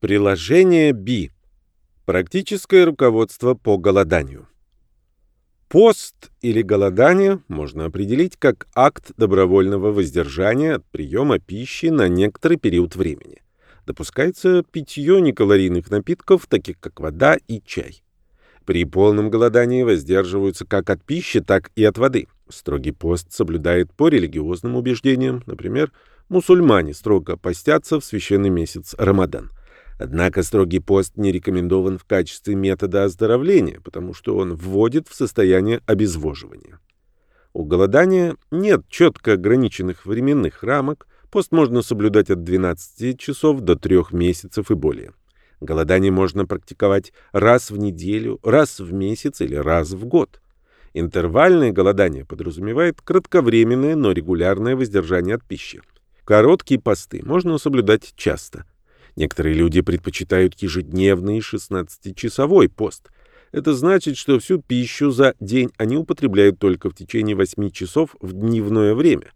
Приложение B. Практическое руководство по голоданию. Пост или голодание можно определить как акт добровольного воздержания от приема пищи на некоторый период времени. Допускается питье некалорийных напитков, таких как вода и чай. При полном голодании воздерживаются как от пищи, так и от воды. Строгий пост соблюдает по религиозным убеждениям, например, мусульмане строго постятся в священный месяц Рамадан. Однако строгий пост не рекомендован в качестве метода оздоровления, потому что он вводит в состояние обезвоживания. У голодания нет четко ограниченных временных рамок, пост можно соблюдать от 12 часов до 3 месяцев и более. Голодание можно практиковать раз в неделю, раз в месяц или раз в год. Интервальное голодание подразумевает кратковременное, но регулярное воздержание от пищи. Короткие посты можно соблюдать часто. Некоторые люди предпочитают ежедневный 16-часовой пост. Это значит, что всю пищу за день они употребляют только в течение 8 часов в дневное время.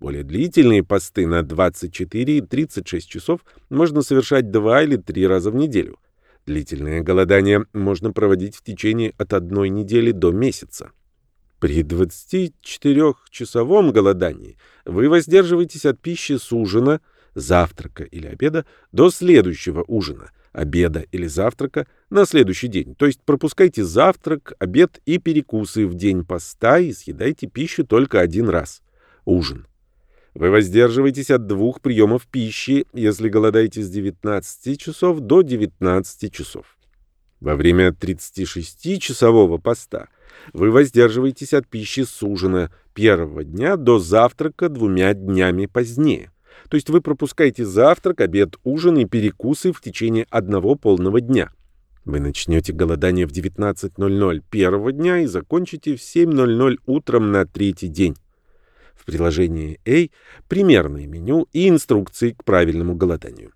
Более длительные посты на 24 и 36 часов можно совершать 2 или 3 раза в неделю. Длительное голодание можно проводить в течение от одной недели до месяца. При 24-часовом голодании вы воздерживаетесь от пищи с ужина – завтрака или обеда до следующего ужина, обеда или завтрака на следующий день. То есть пропускайте завтрак, обед и перекусы в день поста и съедайте пищу только один раз. Ужин. Вы воздерживаетесь от двух приемов пищи, если голодаете с 19 часов до 19 часов. Во время 36-часового поста вы воздерживаетесь от пищи с ужина первого дня до завтрака двумя днями позднее. То есть вы пропускаете завтрак, обед, ужин и перекусы в течение одного полного дня. Вы начнете голодание в 19.00 первого дня и закончите в 7.00 утром на третий день. В приложении A примерное меню и инструкции к правильному голоданию.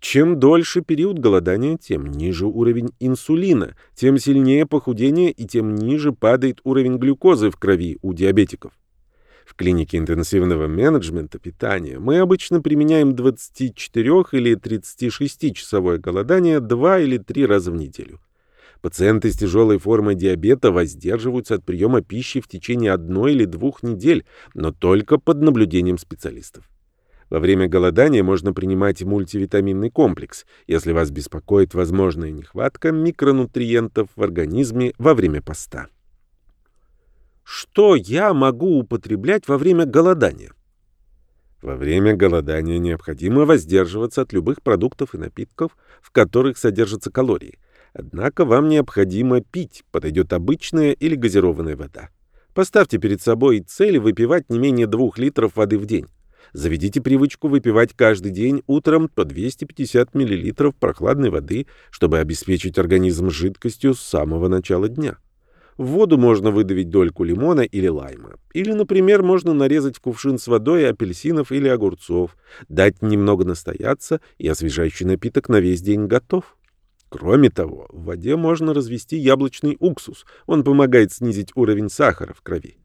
Чем дольше период голодания, тем ниже уровень инсулина, тем сильнее похудение и тем ниже падает уровень глюкозы в крови у диабетиков. В клинике интенсивного менеджмента питания мы обычно применяем 24 или 36-часовое голодание 2 или 3 раза в неделю. Пациенты с тяжелой формой диабета воздерживаются от приема пищи в течение одной или двух недель, но только под наблюдением специалистов. Во время голодания можно принимать мультивитаминный комплекс, если вас беспокоит возможная нехватка микронутриентов в организме во время поста. Что я могу употреблять во время голодания? Во время голодания необходимо воздерживаться от любых продуктов и напитков, в которых содержатся калории. Однако вам необходимо пить, подойдет обычная или газированная вода. Поставьте перед собой цель выпивать не менее 2 литров воды в день. Заведите привычку выпивать каждый день утром по 250 мл прохладной воды, чтобы обеспечить организм жидкостью с самого начала дня. В воду можно выдавить дольку лимона или лайма. Или, например, можно нарезать в кувшин с водой апельсинов или огурцов, дать немного настояться, и освежающий напиток на весь день готов. Кроме того, в воде можно развести яблочный уксус. Он помогает снизить уровень сахара в крови.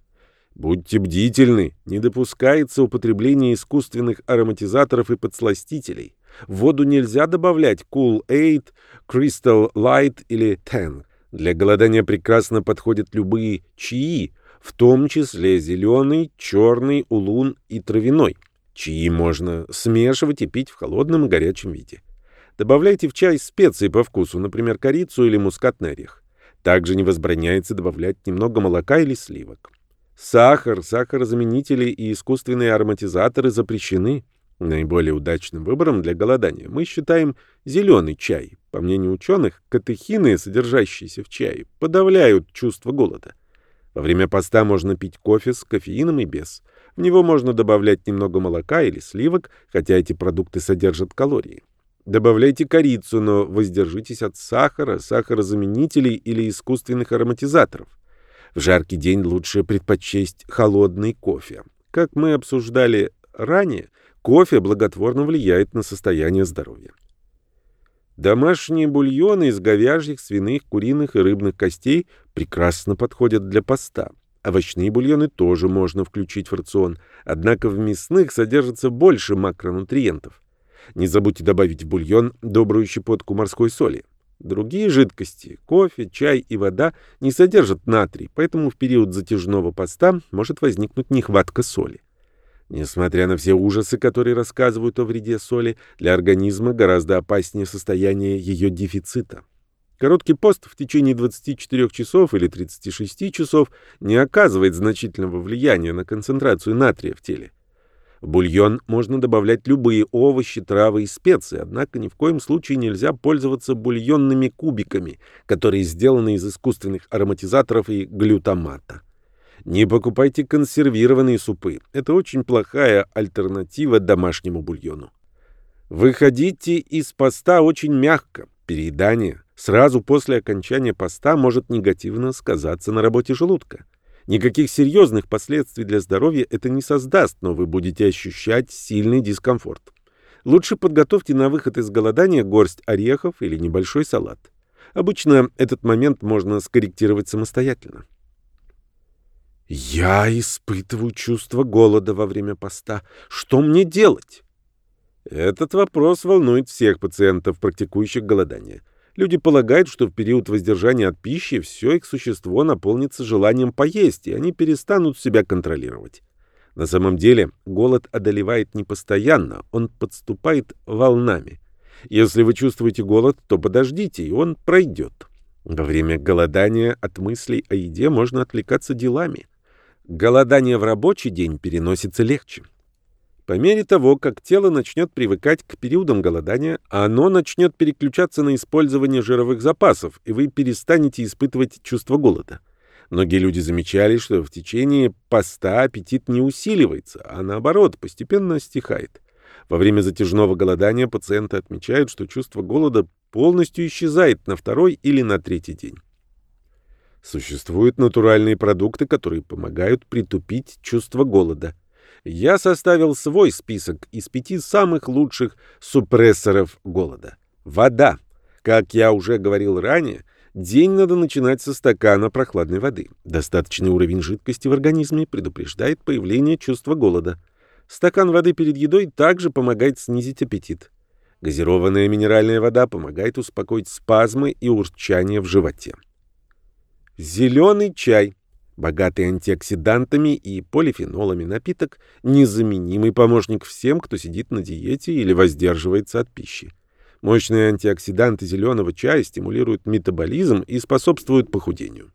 Будьте бдительны, не допускается употребление искусственных ароматизаторов и подсластителей. В воду нельзя добавлять Cool Aid, Crystal Light или Tang. Для голодания прекрасно подходят любые чаи, в том числе зеленый, черный, улун и травяной. Чаи можно смешивать и пить в холодном и горячем виде. Добавляйте в чай специи по вкусу, например, корицу или мускатный орех. Также не возбраняется добавлять немного молока или сливок. Сахар, сахарозаменители и искусственные ароматизаторы запрещены. Наиболее удачным выбором для голодания мы считаем зеленый чай. По мнению ученых, катехины, содержащиеся в чае, подавляют чувство голода. Во время поста можно пить кофе с кофеином и без. В него можно добавлять немного молока или сливок, хотя эти продукты содержат калории. Добавляйте корицу, но воздержитесь от сахара, сахарозаменителей или искусственных ароматизаторов. В жаркий день лучше предпочесть холодный кофе. Как мы обсуждали ранее, Кофе благотворно влияет на состояние здоровья. Домашние бульоны из говяжьих, свиных, куриных и рыбных костей прекрасно подходят для поста. Овощные бульоны тоже можно включить в рацион, однако в мясных содержится больше макронутриентов. Не забудьте добавить в бульон добрую щепотку морской соли. Другие жидкости, кофе, чай и вода, не содержат натрий, поэтому в период затяжного поста может возникнуть нехватка соли. Несмотря на все ужасы, которые рассказывают о вреде соли, для организма гораздо опаснее состояние ее дефицита. Короткий пост в течение 24 часов или 36 часов не оказывает значительного влияния на концентрацию натрия в теле. В бульон можно добавлять любые овощи, травы и специи, однако ни в коем случае нельзя пользоваться бульонными кубиками, которые сделаны из искусственных ароматизаторов и глютамата. Не покупайте консервированные супы. Это очень плохая альтернатива домашнему бульону. Выходите из поста очень мягко. Переедание сразу после окончания поста может негативно сказаться на работе желудка. Никаких серьезных последствий для здоровья это не создаст, но вы будете ощущать сильный дискомфорт. Лучше подготовьте на выход из голодания горсть орехов или небольшой салат. Обычно этот момент можно скорректировать самостоятельно. Я испытываю чувство голода во время поста. Что мне делать? Этот вопрос волнует всех пациентов, практикующих голодание. Люди полагают, что в период воздержания от пищи все их существо наполнится желанием поесть, и они перестанут себя контролировать. На самом деле голод одолевает не постоянно, он подступает волнами. Если вы чувствуете голод, то подождите, и он пройдет. Во время голодания от мыслей о еде можно отвлекаться делами. Голодание в рабочий день переносится легче. По мере того, как тело начнет привыкать к периодам голодания, оно начнет переключаться на использование жировых запасов, и вы перестанете испытывать чувство голода. Многие люди замечали, что в течение поста аппетит не усиливается, а наоборот, постепенно стихает. Во время затяжного голодания пациенты отмечают, что чувство голода полностью исчезает на второй или на третий день. Существуют натуральные продукты, которые помогают притупить чувство голода – я составил свой список из пяти самых лучших супрессоров голода. Вода. Как я уже говорил ранее, день надо начинать со стакана прохладной воды. Достаточный уровень жидкости в организме предупреждает появление чувства голода. Стакан воды перед едой также помогает снизить аппетит. Газированная минеральная вода помогает успокоить спазмы и урчание в животе. Зеленый чай Богатый антиоксидантами и полифенолами напиток – незаменимый помощник всем, кто сидит на диете или воздерживается от пищи. Мощные антиоксиданты зеленого чая стимулируют метаболизм и способствуют похудению.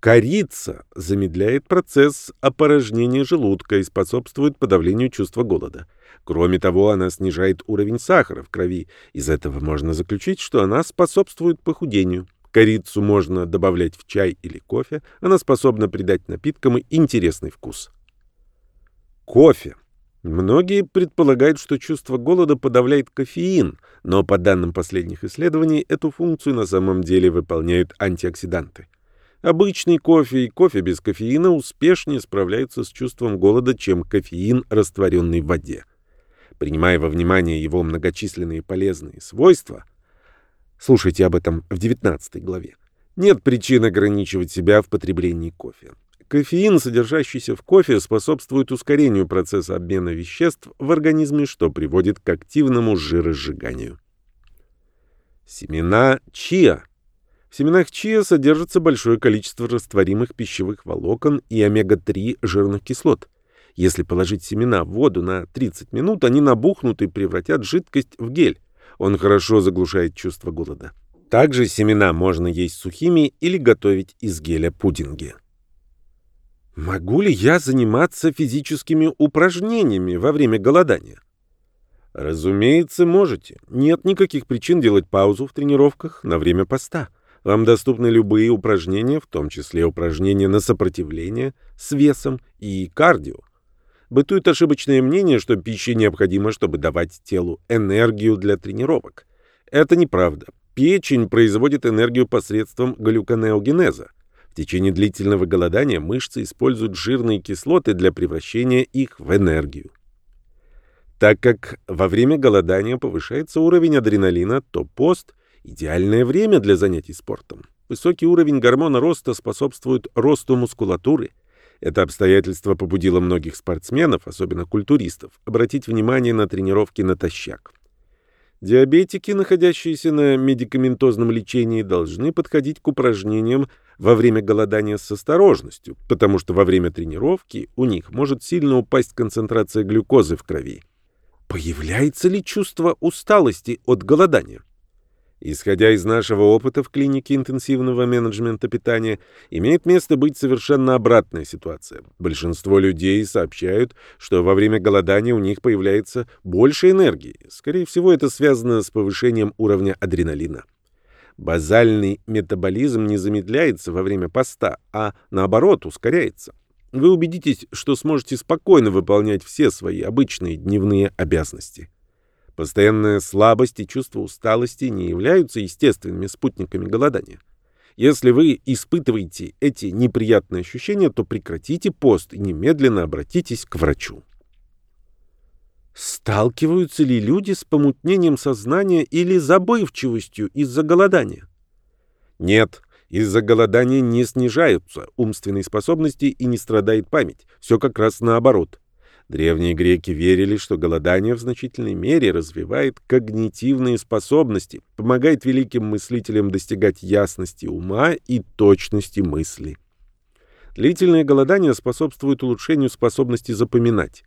Корица замедляет процесс опорожнения желудка и способствует подавлению чувства голода. Кроме того, она снижает уровень сахара в крови. Из этого можно заключить, что она способствует похудению. Корицу можно добавлять в чай или кофе. Она способна придать напиткам интересный вкус. Кофе. Многие предполагают, что чувство голода подавляет кофеин, но по данным последних исследований эту функцию на самом деле выполняют антиоксиданты. Обычный кофе и кофе без кофеина успешнее справляются с чувством голода, чем кофеин, растворенный в воде. Принимая во внимание его многочисленные полезные свойства – Слушайте об этом в 19 главе. Нет причин ограничивать себя в потреблении кофе. Кофеин, содержащийся в кофе, способствует ускорению процесса обмена веществ в организме, что приводит к активному жиросжиганию. Семена чиа. В семенах чиа содержится большое количество растворимых пищевых волокон и омега-3 жирных кислот. Если положить семена в воду на 30 минут, они набухнут и превратят жидкость в гель. Он хорошо заглушает чувство голода. Также семена можно есть сухими или готовить из геля пудинги. Могу ли я заниматься физическими упражнениями во время голодания? Разумеется, можете. Нет никаких причин делать паузу в тренировках на время поста. Вам доступны любые упражнения, в том числе упражнения на сопротивление, с весом и кардио. Бытует ошибочное мнение, что пища необходима, чтобы давать телу энергию для тренировок. Это неправда. Печень производит энергию посредством глюконеогенеза. В течение длительного голодания мышцы используют жирные кислоты для превращения их в энергию. Так как во время голодания повышается уровень адреналина, то пост – идеальное время для занятий спортом. Высокий уровень гормона роста способствует росту мускулатуры – Это обстоятельство побудило многих спортсменов, особенно культуристов, обратить внимание на тренировки натощак. Диабетики, находящиеся на медикаментозном лечении, должны подходить к упражнениям во время голодания с осторожностью, потому что во время тренировки у них может сильно упасть концентрация глюкозы в крови. Появляется ли чувство усталости от голодания? Исходя из нашего опыта в клинике интенсивного менеджмента питания, имеет место быть совершенно обратная ситуация. Большинство людей сообщают, что во время голодания у них появляется больше энергии. Скорее всего, это связано с повышением уровня адреналина. Базальный метаболизм не замедляется во время поста, а наоборот ускоряется. Вы убедитесь, что сможете спокойно выполнять все свои обычные дневные обязанности. Постоянная слабость и чувство усталости не являются естественными спутниками голодания. Если вы испытываете эти неприятные ощущения, то прекратите пост и немедленно обратитесь к врачу. Сталкиваются ли люди с помутнением сознания или забывчивостью из-за голодания? Нет, из-за голодания не снижаются умственные способности и не страдает память. Все как раз наоборот. Древние греки верили, что голодание в значительной мере развивает когнитивные способности, помогает великим мыслителям достигать ясности ума и точности мысли. Длительное голодание способствует улучшению способности запоминать.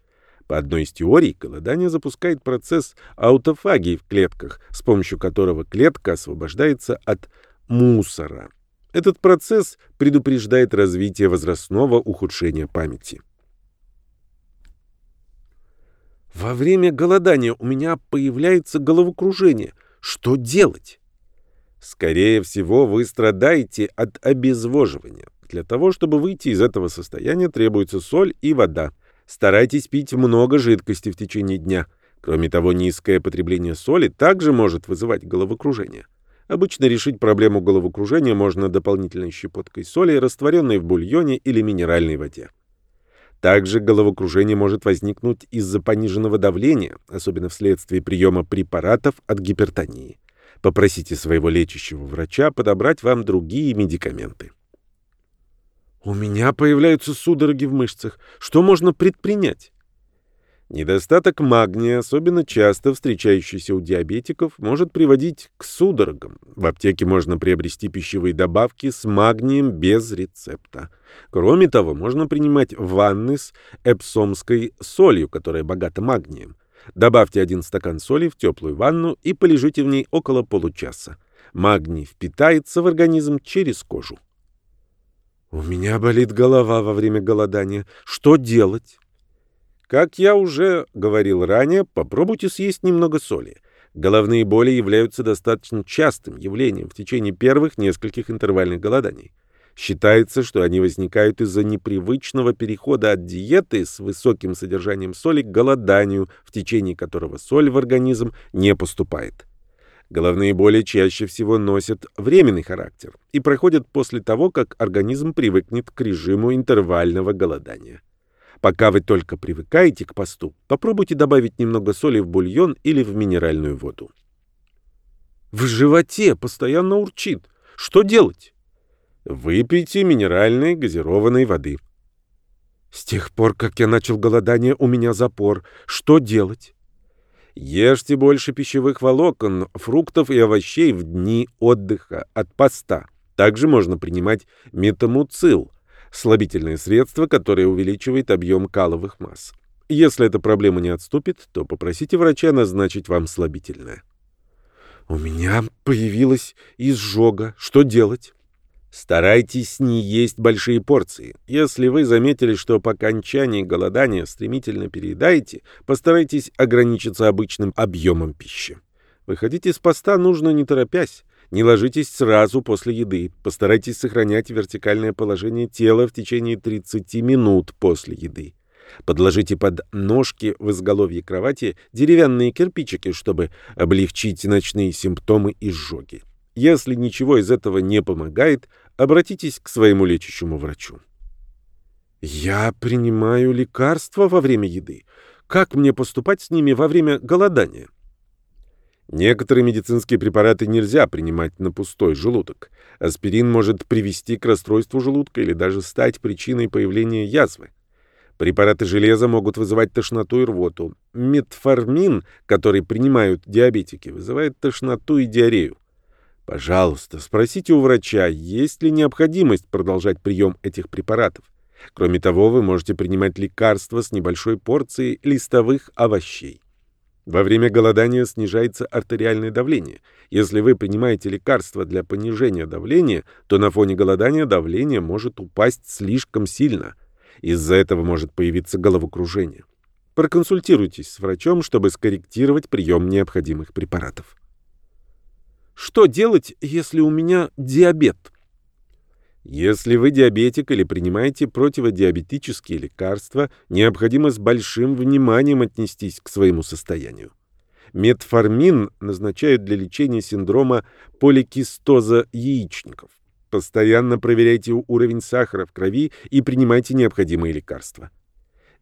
По одной из теорий, голодание запускает процесс аутофагии в клетках, с помощью которого клетка освобождается от мусора. Этот процесс предупреждает развитие возрастного ухудшения памяти. Во время голодания у меня появляется головокружение. Что делать? Скорее всего, вы страдаете от обезвоживания. Для того, чтобы выйти из этого состояния, требуется соль и вода. Старайтесь пить много жидкости в течение дня. Кроме того, низкое потребление соли также может вызывать головокружение. Обычно решить проблему головокружения можно дополнительной щепоткой соли, растворенной в бульоне или минеральной воде. Также головокружение может возникнуть из-за пониженного давления, особенно вследствие приема препаратов от гипертонии. Попросите своего лечащего врача подобрать вам другие медикаменты. У меня появляются судороги в мышцах. Что можно предпринять? Недостаток магния, особенно часто встречающийся у диабетиков, может приводить к судорогам. В аптеке можно приобрести пищевые добавки с магнием без рецепта. Кроме того, можно принимать ванны с эпсомской солью, которая богата магнием. Добавьте один стакан соли в теплую ванну и полежите в ней около получаса. Магний впитается в организм через кожу. У меня болит голова во время голодания. Что делать? Как я уже говорил ранее, попробуйте съесть немного соли. Головные боли являются достаточно частым явлением в течение первых нескольких интервальных голоданий. Считается, что они возникают из-за непривычного перехода от диеты с высоким содержанием соли к голоданию, в течение которого соль в организм не поступает. Головные боли чаще всего носят временный характер и проходят после того, как организм привыкнет к режиму интервального голодания. Пока вы только привыкаете к посту, попробуйте добавить немного соли в бульон или в минеральную воду. В животе постоянно урчит. Что делать? Выпейте минеральной газированной воды. С тех пор, как я начал голодание, у меня запор. Что делать? Ешьте больше пищевых волокон, фруктов и овощей в дни отдыха от поста. Также можно принимать метамуцил – слабительное средство, которое увеличивает объем каловых масс. Если эта проблема не отступит, то попросите врача назначить вам слабительное. У меня появилась изжога. Что делать? Старайтесь не есть большие порции. Если вы заметили, что по окончании голодания стремительно переедаете, постарайтесь ограничиться обычным объемом пищи. Выходить из поста нужно не торопясь. Не ложитесь сразу после еды. Постарайтесь сохранять вертикальное положение тела в течение 30 минут после еды. Подложите под ножки в изголовье кровати деревянные кирпичики, чтобы облегчить ночные симптомы изжоги. Если ничего из этого не помогает, обратитесь к своему лечащему врачу. Я принимаю лекарства во время еды. Как мне поступать с ними во время голодания? Некоторые медицинские препараты нельзя принимать на пустой желудок. Аспирин может привести к расстройству желудка или даже стать причиной появления язвы. Препараты железа могут вызывать тошноту и рвоту. Метформин, который принимают диабетики, вызывает тошноту и диарею. Пожалуйста, спросите у врача, есть ли необходимость продолжать прием этих препаратов. Кроме того, вы можете принимать лекарства с небольшой порцией листовых овощей. Во время голодания снижается артериальное давление. Если вы принимаете лекарства для понижения давления, то на фоне голодания давление может упасть слишком сильно. Из-за этого может появиться головокружение. Проконсультируйтесь с врачом, чтобы скорректировать прием необходимых препаратов. Что делать, если у меня диабет? Если вы диабетик или принимаете противодиабетические лекарства, необходимо с большим вниманием отнестись к своему состоянию. Метформин назначают для лечения синдрома поликистоза яичников. Постоянно проверяйте уровень сахара в крови и принимайте необходимые лекарства.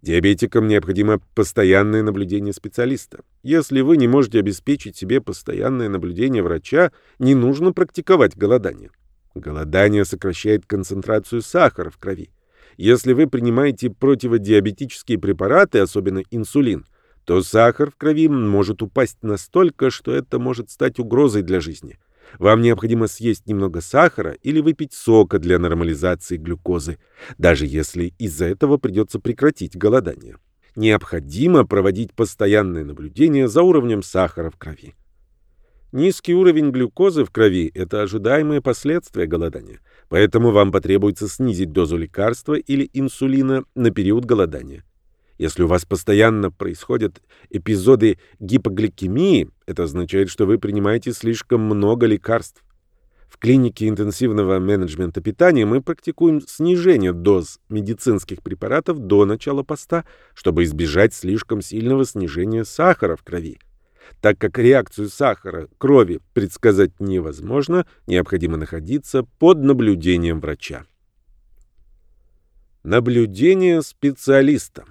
Диабетикам необходимо постоянное наблюдение специалиста. Если вы не можете обеспечить себе постоянное наблюдение врача, не нужно практиковать голодание. Голодание сокращает концентрацию сахара в крови. Если вы принимаете противодиабетические препараты, особенно инсулин, то сахар в крови может упасть настолько, что это может стать угрозой для жизни. Вам необходимо съесть немного сахара или выпить сока для нормализации глюкозы, даже если из-за этого придется прекратить голодание. Необходимо проводить постоянное наблюдение за уровнем сахара в крови. Низкий уровень глюкозы в крови – это ожидаемые последствия голодания, поэтому вам потребуется снизить дозу лекарства или инсулина на период голодания. Если у вас постоянно происходят эпизоды гипогликемии, это означает, что вы принимаете слишком много лекарств. В клинике интенсивного менеджмента питания мы практикуем снижение доз медицинских препаратов до начала поста, чтобы избежать слишком сильного снижения сахара в крови. Так как реакцию сахара крови предсказать невозможно, необходимо находиться под наблюдением врача. Наблюдение специалиста.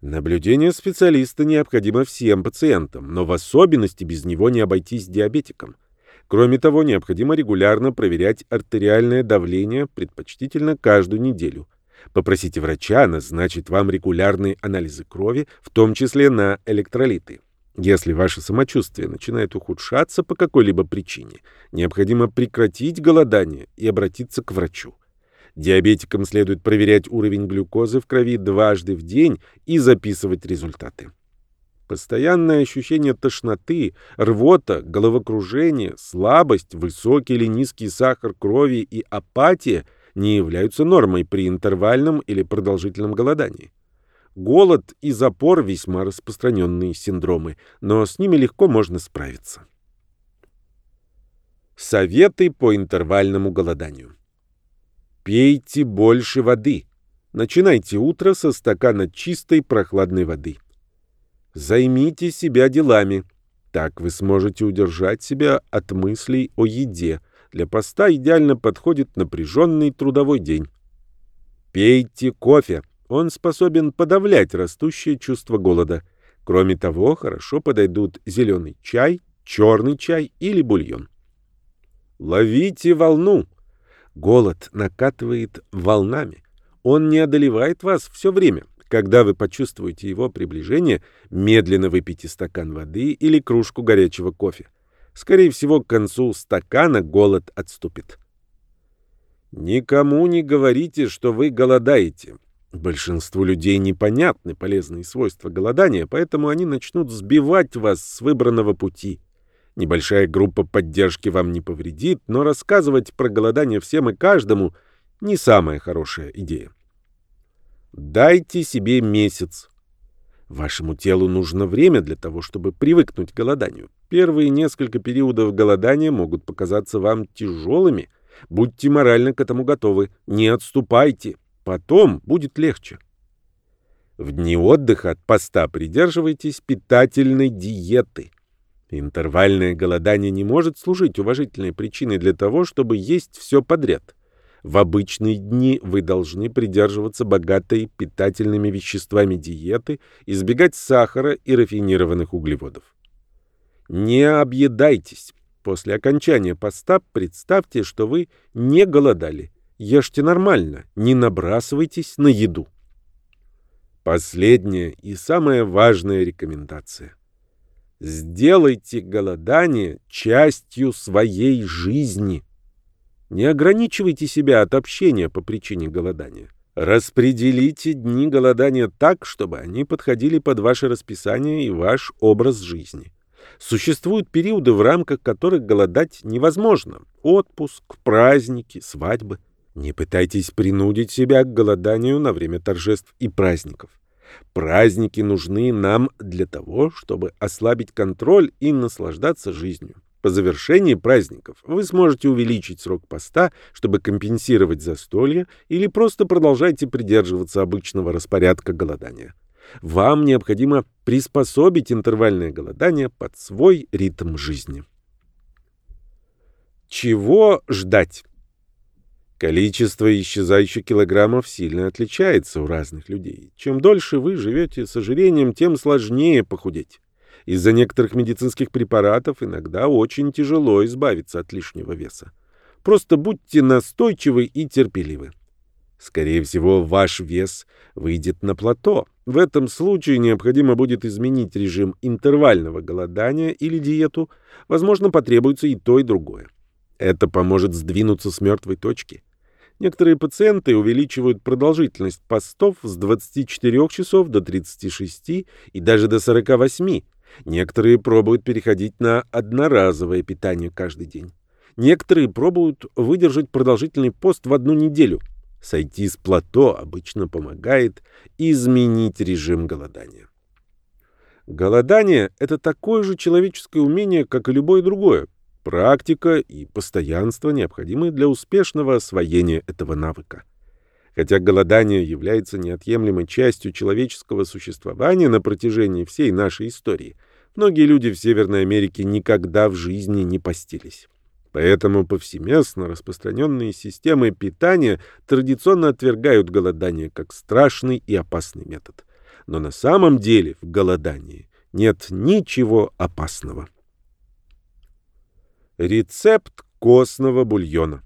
Наблюдение специалиста необходимо всем пациентам, но в особенности без него не обойтись диабетиком. Кроме того, необходимо регулярно проверять артериальное давление, предпочтительно каждую неделю. Попросите врача назначить вам регулярные анализы крови, в том числе на электролиты. Если ваше самочувствие начинает ухудшаться по какой-либо причине, необходимо прекратить голодание и обратиться к врачу. Диабетикам следует проверять уровень глюкозы в крови дважды в день и записывать результаты. Постоянное ощущение тошноты, рвота, головокружение, слабость, высокий или низкий сахар крови и апатия не являются нормой при интервальном или продолжительном голодании. Голод и запор – весьма распространенные синдромы, но с ними легко можно справиться. Советы по интервальному голоданию. Пейте больше воды. Начинайте утро со стакана чистой прохладной воды. Займите себя делами. Так вы сможете удержать себя от мыслей о еде. Для поста идеально подходит напряженный трудовой день. Пейте кофе. Он способен подавлять растущее чувство голода. Кроме того, хорошо подойдут зеленый чай, черный чай или бульон. Ловите волну. Голод накатывает волнами. Он не одолевает вас все время. Когда вы почувствуете его приближение, медленно выпейте стакан воды или кружку горячего кофе. Скорее всего, к концу стакана голод отступит. Никому не говорите, что вы голодаете. Большинству людей непонятны полезные свойства голодания, поэтому они начнут сбивать вас с выбранного пути. Небольшая группа поддержки вам не повредит, но рассказывать про голодание всем и каждому – не самая хорошая идея. Дайте себе месяц. Вашему телу нужно время для того, чтобы привыкнуть к голоданию. Первые несколько периодов голодания могут показаться вам тяжелыми. Будьте морально к этому готовы. Не отступайте. Потом будет легче. В дни отдыха от поста придерживайтесь питательной диеты. Интервальное голодание не может служить уважительной причиной для того, чтобы есть все подряд. В обычные дни вы должны придерживаться богатой питательными веществами диеты, избегать сахара и рафинированных углеводов. Не объедайтесь. После окончания поста представьте, что вы не голодали. Ешьте нормально, не набрасывайтесь на еду. Последняя и самая важная рекомендация. Сделайте голодание частью своей жизни. Не ограничивайте себя от общения по причине голодания. Распределите дни голодания так, чтобы они подходили под ваше расписание и ваш образ жизни. Существуют периоды, в рамках которых голодать невозможно. Отпуск, праздники, свадьбы. Не пытайтесь принудить себя к голоданию на время торжеств и праздников. Праздники нужны нам для того, чтобы ослабить контроль и наслаждаться жизнью. По завершении праздников вы сможете увеличить срок поста, чтобы компенсировать застолье, или просто продолжайте придерживаться обычного распорядка голодания. Вам необходимо приспособить интервальное голодание под свой ритм жизни. Чего ждать? Количество исчезающих килограммов сильно отличается у разных людей. Чем дольше вы живете с ожирением, тем сложнее похудеть. Из-за некоторых медицинских препаратов иногда очень тяжело избавиться от лишнего веса. Просто будьте настойчивы и терпеливы. Скорее всего, ваш вес выйдет на плато. В этом случае необходимо будет изменить режим интервального голодания или диету. Возможно, потребуется и то, и другое. Это поможет сдвинуться с мертвой точки. Некоторые пациенты увеличивают продолжительность постов с 24 часов до 36 и даже до 48. Некоторые пробуют переходить на одноразовое питание каждый день. Некоторые пробуют выдержать продолжительный пост в одну неделю. Сойти с плато обычно помогает изменить режим голодания. Голодание – это такое же человеческое умение, как и любое другое. Практика и постоянство необходимы для успешного освоения этого навыка. Хотя голодание является неотъемлемой частью человеческого существования на протяжении всей нашей истории, многие люди в Северной Америке никогда в жизни не постились. Поэтому повсеместно распространенные системы питания традиционно отвергают голодание как страшный и опасный метод. Но на самом деле в голодании нет ничего опасного. Рецепт костного бульона.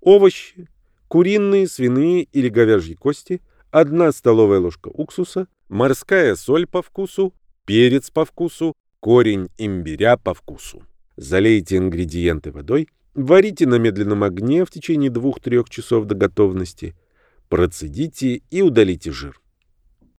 Овощи. Куриные, свиные или говяжьи кости. 1 столовая ложка уксуса. Морская соль по вкусу. Перец по вкусу. Корень имбиря по вкусу. Залейте ингредиенты водой. Варите на медленном огне в течение 2-3 часов до готовности. Процедите и удалите жир.